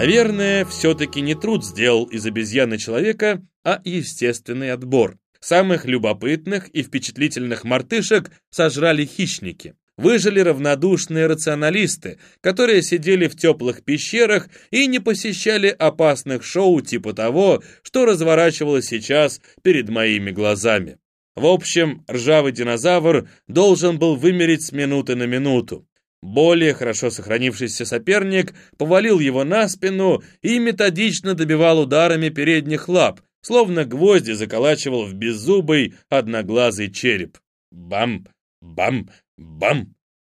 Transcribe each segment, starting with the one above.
Наверное, все-таки не труд сделал из обезьяны человека, а естественный отбор. Самых любопытных и впечатлительных мартышек сожрали хищники. Выжили равнодушные рационалисты, которые сидели в теплых пещерах и не посещали опасных шоу типа того, что разворачивалось сейчас перед моими глазами. В общем, ржавый динозавр должен был вымереть с минуты на минуту. Более хорошо сохранившийся соперник повалил его на спину и методично добивал ударами передних лап, словно гвозди заколачивал в беззубый одноглазый череп. Бам, бам, бам.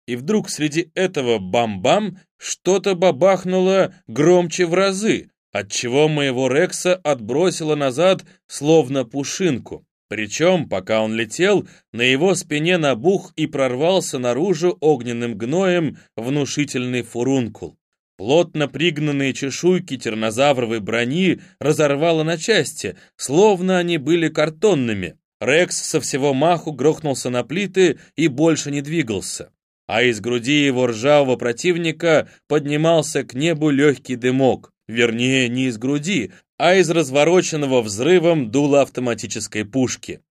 И вдруг среди этого бам-бам что-то бабахнуло громче в разы, отчего моего Рекса отбросило назад, словно пушинку. Причем, пока он летел, на его спине набух и прорвался наружу огненным гноем внушительный фурункул. Плотно пригнанные чешуйки тернозавровой брони разорвало на части, словно они были картонными. Рекс со всего маху грохнулся на плиты и больше не двигался. А из груди его ржавого противника поднимался к небу легкий дымок. Вернее, не из груди, а из развороченного взрывом дула автоматической пушки.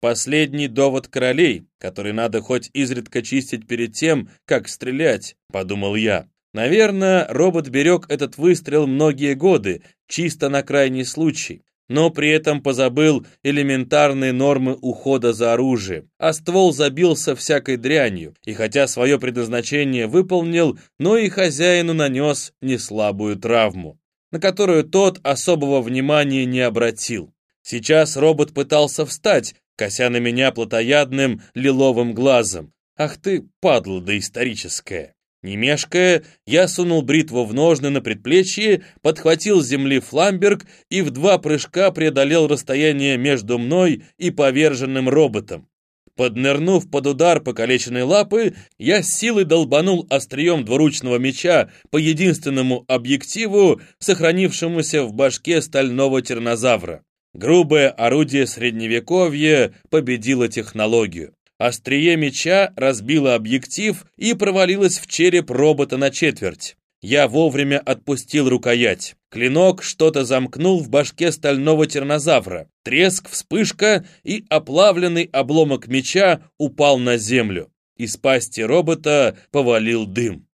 Последний довод королей, который надо хоть изредка чистить перед тем, как стрелять, подумал я. Наверное, робот берег этот выстрел многие годы, чисто на крайний случай, но при этом позабыл элементарные нормы ухода за оружием, а ствол забился всякой дрянью, и хотя свое предназначение выполнил, но и хозяину нанес неслабую травму на которую тот особого внимания не обратил. Сейчас робот пытался встать, кося на меня плотоядным лиловым глазом. «Ах ты, падла доисторическая!» Не мешкая, я сунул бритву в ножны на предплечье, подхватил с земли фламберг и в два прыжка преодолел расстояние между мной и поверженным роботом. Поднырнув под удар покалеченной лапы, я с силой долбанул острием двуручного меча по единственному объективу, сохранившемуся в башке стального тернозавра. Грубое орудие средневековья победило технологию. Острие меча разбило объектив и провалилось в череп робота на четверть. Я вовремя отпустил рукоять. Клинок что-то замкнул в башке стального тернозавра. Треск, вспышка, и оплавленный обломок меча упал на землю. Из пасти робота повалил дым.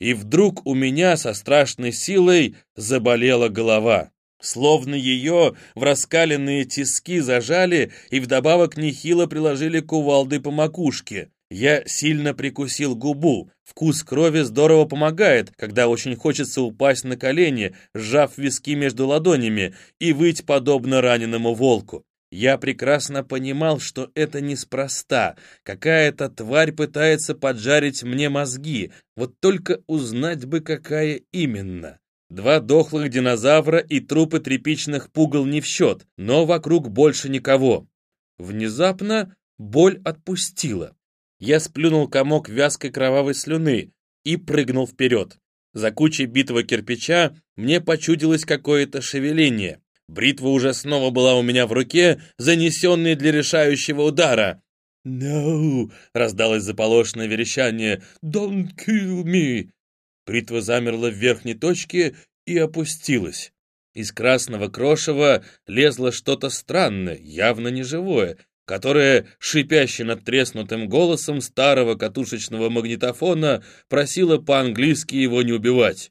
И вдруг у меня со страшной силой заболела голова. Словно ее в раскаленные тиски зажали и вдобавок нехило приложили кувалды по макушке. Я сильно прикусил губу. Вкус крови здорово помогает, когда очень хочется упасть на колени, сжав виски между ладонями и выть подобно раненому волку. Я прекрасно понимал, что это неспроста. Какая-то тварь пытается поджарить мне мозги. Вот только узнать бы, какая именно. Два дохлых динозавра и трупы тряпичных пугал не в счет, но вокруг больше никого. Внезапно боль отпустила. Я сплюнул комок вязкой кровавой слюны и прыгнул вперед. За кучей битого кирпича мне почудилось какое-то шевеление. Бритва уже снова была у меня в руке, занесенной для решающего удара. «No!» — раздалось заполошенное верещание. «Don't kill me!» Бритва замерла в верхней точке и опустилась. Из красного крошева лезло что-то странное, явно неживое, которая, шипяще над треснутым голосом старого катушечного магнитофона, просила по-английски его не убивать.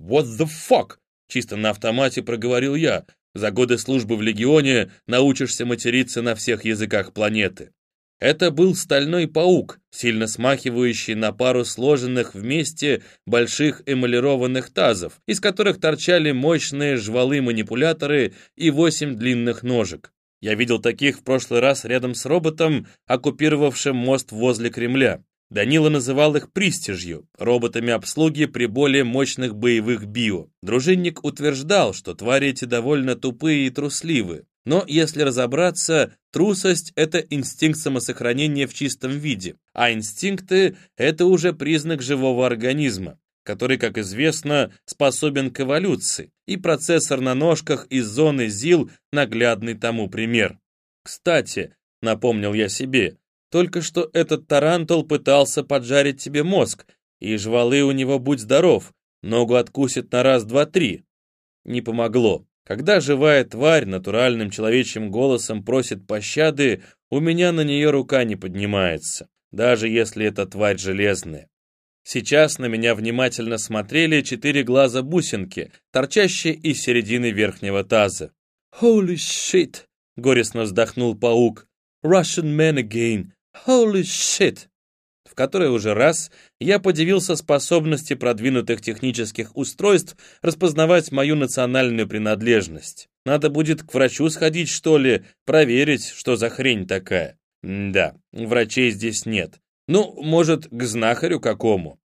«What the fuck?» — чисто на автомате проговорил я. За годы службы в Легионе научишься материться на всех языках планеты. Это был стальной паук, сильно смахивающий на пару сложенных вместе больших эмалированных тазов, из которых торчали мощные жвалы-манипуляторы и восемь длинных ножек. Я видел таких в прошлый раз рядом с роботом, оккупировавшим мост возле Кремля. Данила называл их «пристижью», роботами обслуги при более мощных боевых био. Дружинник утверждал, что твари эти довольно тупые и трусливы. Но если разобраться, трусость – это инстинкт самосохранения в чистом виде, а инстинкты – это уже признак живого организма который, как известно, способен к эволюции, и процессор на ножках из зоны ЗИЛ наглядный тому пример. Кстати, напомнил я себе, только что этот тарантул пытался поджарить тебе мозг, и жвалы у него будь здоров, Ногу откусит на раз, два, три. Не помогло. Когда живая тварь натуральным человечьим голосом просит пощады, у меня на нее рука не поднимается, даже если эта тварь железная. Сейчас на меня внимательно смотрели четыре глаза бусинки, торчащие из середины верхнего таза. «Holy shit!» — горестно вздохнул паук. «Russian man again! Holy shit!» В который уже раз я подивился способности продвинутых технических устройств распознавать мою национальную принадлежность. Надо будет к врачу сходить, что ли, проверить, что за хрень такая. М да, врачей здесь нет. Ну, может, к знахарю какому.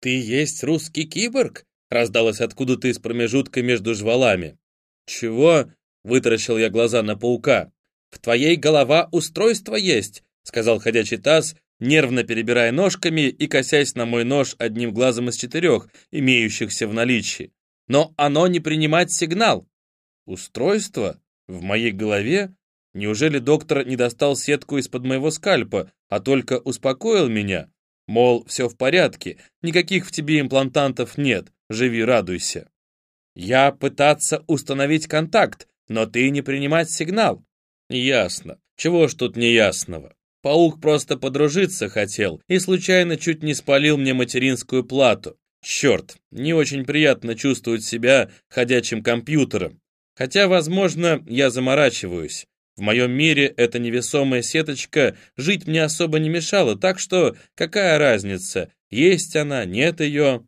«Ты есть русский киборг?» раздалось откуда-то из промежутка между жвалами. «Чего?» — вытаращил я глаза на паука. «В твоей голова устройство есть», — сказал ходячий таз, нервно перебирая ножками и косясь на мой нож одним глазом из четырех, имеющихся в наличии. «Но оно не принимает сигнал». «Устройство? В моей голове? Неужели доктор не достал сетку из-под моего скальпа, а только успокоил меня? Мол, все в порядке, никаких в тебе имплантантов нет, живи, радуйся». «Я пытаться установить контакт, но ты не принимать сигнал». «Ясно. Чего ж тут неясного? Паук просто подружиться хотел и случайно чуть не спалил мне материнскую плату. Черт, не очень приятно чувствовать себя ходячим компьютером. Хотя, возможно, я заморачиваюсь. В моем мире эта невесомая сеточка жить мне особо не мешала, так что какая разница, есть она, нет ее.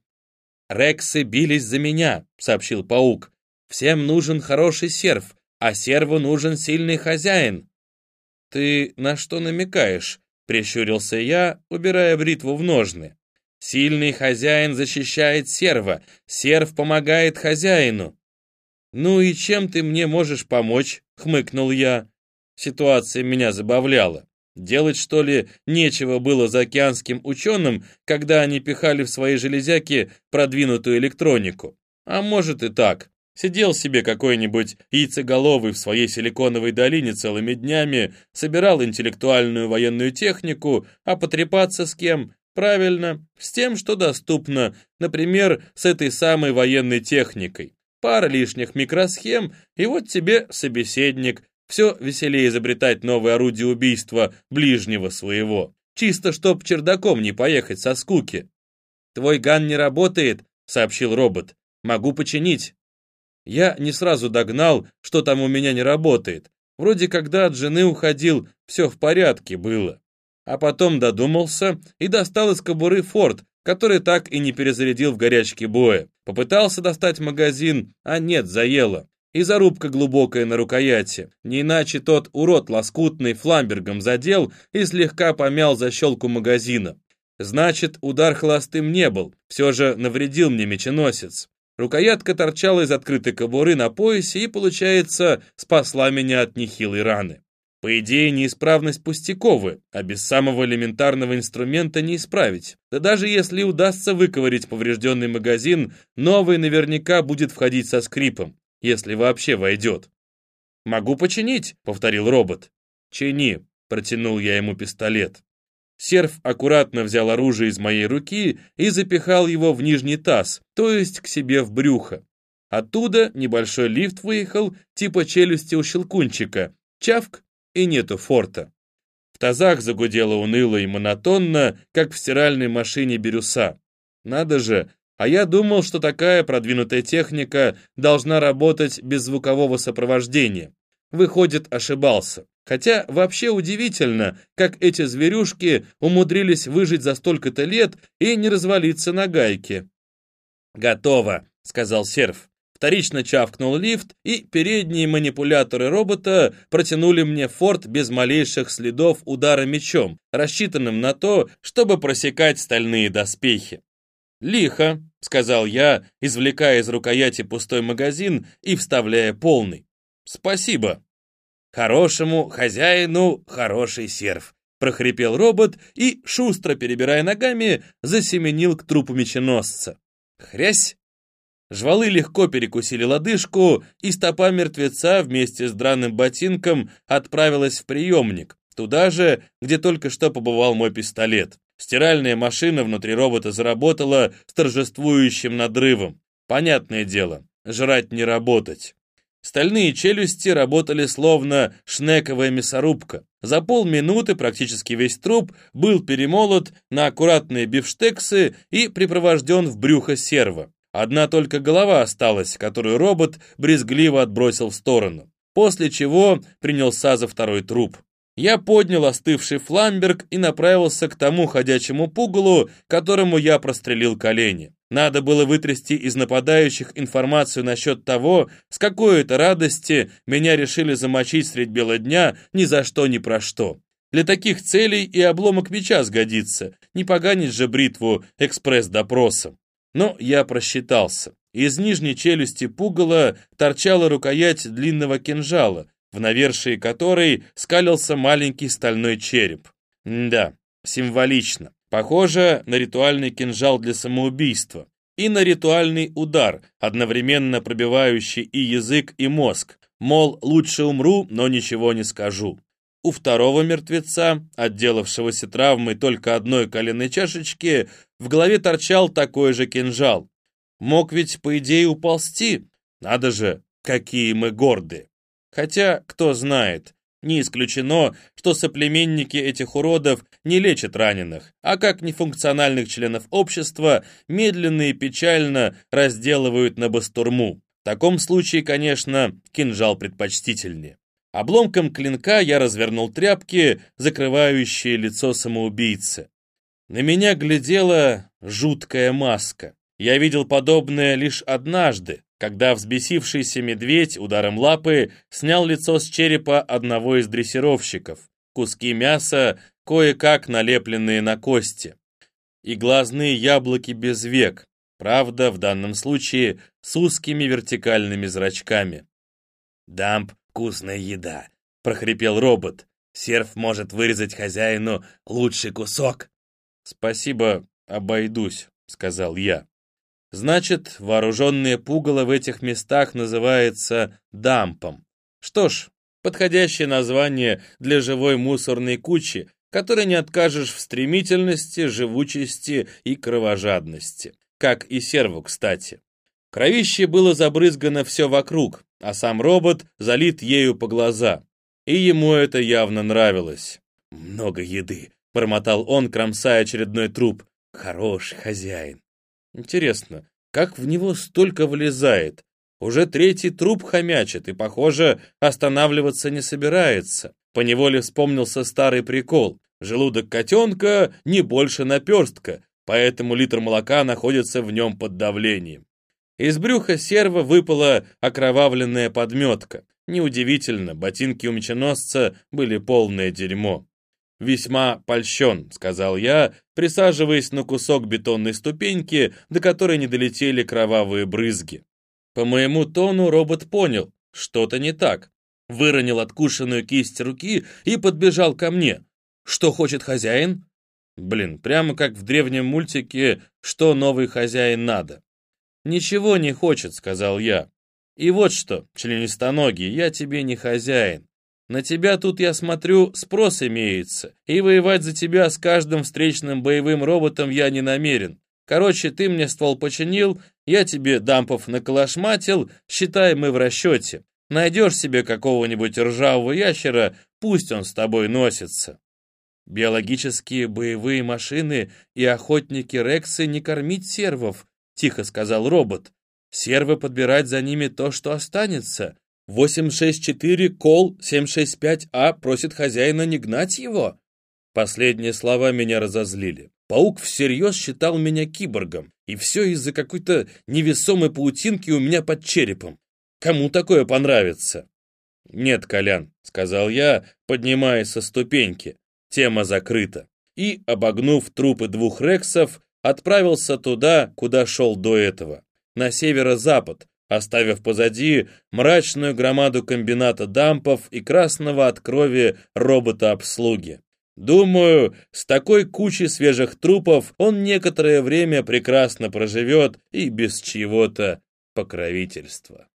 «Рексы бились за меня», — сообщил паук. «Всем нужен хороший серв, а серву нужен сильный хозяин. «Ты на что намекаешь?» — прищурился я, убирая бритву в ножны. «Сильный хозяин защищает серва, серв помогает хозяину». «Ну и чем ты мне можешь помочь?» — хмыкнул я. Ситуация меня забавляла. Делать, что ли, нечего было заокеанским ученым, когда они пихали в свои железяки продвинутую электронику. А может и так. Сидел себе какой-нибудь яйцеголовый в своей силиконовой долине целыми днями, собирал интеллектуальную военную технику, а потрепаться с кем? Правильно, с тем, что доступно, например, с этой самой военной техникой. Пара лишних микросхем, и вот тебе собеседник. Все веселее изобретать новое орудие убийства ближнего своего. Чисто чтоб чердаком не поехать со скуки. «Твой ган не работает», — сообщил робот. «Могу починить». Я не сразу догнал, что там у меня не работает. Вроде когда от жены уходил, все в порядке было. А потом додумался и достал из кобуры форт, который так и не перезарядил в горячке боя. Попытался достать магазин, а нет, заело. И зарубка глубокая на рукояти. Не иначе тот урод лоскутный фламбергом задел и слегка помял защелку магазина. Значит, удар холостым не был, все же навредил мне меченосец. Рукоятка торчала из открытой кобуры на поясе и, получается, спасла меня от нехилой раны. По идее, неисправность пустяковая, а без самого элементарного инструмента не исправить. Да даже если удастся выковырить поврежденный магазин, новый наверняка будет входить со скрипом, если вообще войдет. «Могу починить», — повторил робот. «Чини», — протянул я ему пистолет. Серф аккуратно взял оружие из моей руки и запихал его в нижний таз, то есть к себе в брюхо. Оттуда небольшой лифт выехал, типа челюсти у щелкунчика. Чавк, и нету форта. В тазах загудело уныло и монотонно, как в стиральной машине бирюса. Надо же, а я думал, что такая продвинутая техника должна работать без звукового сопровождения. Выходит, ошибался. Хотя вообще удивительно, как эти зверюшки умудрились выжить за столько-то лет и не развалиться на гайке. «Готово», — сказал серф. Вторично чавкнул лифт, и передние манипуляторы робота протянули мне форт без малейших следов удара мечом, рассчитанным на то, чтобы просекать стальные доспехи. «Лихо», — сказал я, извлекая из рукояти пустой магазин и вставляя полный. «Спасибо». «Хорошему хозяину хороший серф», — прохрипел робот и, шустро перебирая ногами, засеменил к трупу меченосца. «Хрясь!» Жвалы легко перекусили лодыжку, и стопа мертвеца вместе с драным ботинком отправилась в приемник, туда же, где только что побывал мой пистолет. Стиральная машина внутри робота заработала с торжествующим надрывом. Понятное дело, жрать не работать. Стальные челюсти работали словно шнековая мясорубка. За полминуты практически весь труп был перемолот на аккуратные бифштексы и припровожден в брюхо серва. Одна только голова осталась, которую робот брезгливо отбросил в сторону. После чего принялся за второй труп. Я поднял остывший фламберг и направился к тому ходячему пугалу, которому я прострелил колени. Надо было вытрясти из нападающих информацию насчет того, с какой это радости меня решили замочить средь бела дня ни за что ни про что. Для таких целей и обломок меча сгодится, не поганить же бритву экспресс-допросом. Но я просчитался. Из нижней челюсти пугала торчала рукоять длинного кинжала, в навершии которой скалился маленький стальной череп. да, символично. Похоже на ритуальный кинжал для самоубийства и на ритуальный удар, одновременно пробивающий и язык, и мозг. Мол, лучше умру, но ничего не скажу. У второго мертвеца, отделавшегося травмой только одной коленной чашечки, в голове торчал такой же кинжал. Мог ведь, по идее, уползти. Надо же, какие мы горды. Хотя, кто знает, не исключено, что соплеменники этих уродов не лечат раненых, а как нефункциональных членов общества медленно и печально разделывают на бастурму. В таком случае, конечно, кинжал предпочтительнее. Обломком клинка я развернул тряпки, закрывающие лицо самоубийцы. На меня глядела жуткая маска. Я видел подобное лишь однажды, когда взбесившийся медведь ударом лапы снял лицо с черепа одного из дрессировщиков, куски мяса, кое-как налепленные на кости, и глазные яблоки без век, правда, в данном случае с узкими вертикальными зрачками. «Дамп — вкусная еда», — прохрипел робот. «Серф может вырезать хозяину лучший кусок». «Спасибо, обойдусь», — сказал я. Значит, вооруженное пугало в этих местах называется дампом. Что ж, подходящее название для живой мусорной кучи, которой не откажешь в стремительности, живучести и кровожадности. Как и серву, кстати. Кровище было забрызгано все вокруг, а сам робот залит ею по глаза. И ему это явно нравилось. «Много еды», — бормотал он, кромсая очередной труп. «Хороший хозяин». Интересно, как в него столько влезает? Уже третий труп хомячит и, похоже, останавливаться не собирается. Поневоле вспомнился старый прикол. Желудок котенка не больше наперстка, поэтому литр молока находится в нем под давлением. Из брюха серва выпала окровавленная подметка. Неудивительно, ботинки у меченосца были полное дерьмо. «Весьма польщен», — сказал я, присаживаясь на кусок бетонной ступеньки, до которой не долетели кровавые брызги. По моему тону робот понял, что-то не так. Выронил откушенную кисть руки и подбежал ко мне. «Что хочет хозяин?» Блин, прямо как в древнем мультике «Что новый хозяин надо?» «Ничего не хочет», — сказал я. «И вот что, членистоногий, я тебе не хозяин. На тебя тут, я смотрю, спрос имеется, и воевать за тебя с каждым встречным боевым роботом я не намерен. Короче, ты мне ствол починил, я тебе дампов наколошматил, считай, мы в расчете. Найдешь себе какого-нибудь ржавого ящера, пусть он с тобой носится. Биологические боевые машины и охотники Рексы не кормить сервов, тихо сказал робот. Сервы подбирать за ними то, что останется. 864 кол 765А просит хозяина не гнать его. Последние слова меня разозлили. Паук всерьез считал меня киборгом, и все из-за какой-то невесомой паутинки у меня под черепом. Кому такое понравится? «Нет, Колян», — сказал я, поднимаясь со ступеньки. Тема закрыта. И, обогнув трупы двух рексов, отправился туда, куда шел до этого, на северо-запад, оставив позади мрачную громаду комбината дампов и красного от крови робота-обслуги. Думаю, с такой кучей свежих трупов он некоторое время прекрасно проживет и без чьего-то покровительства.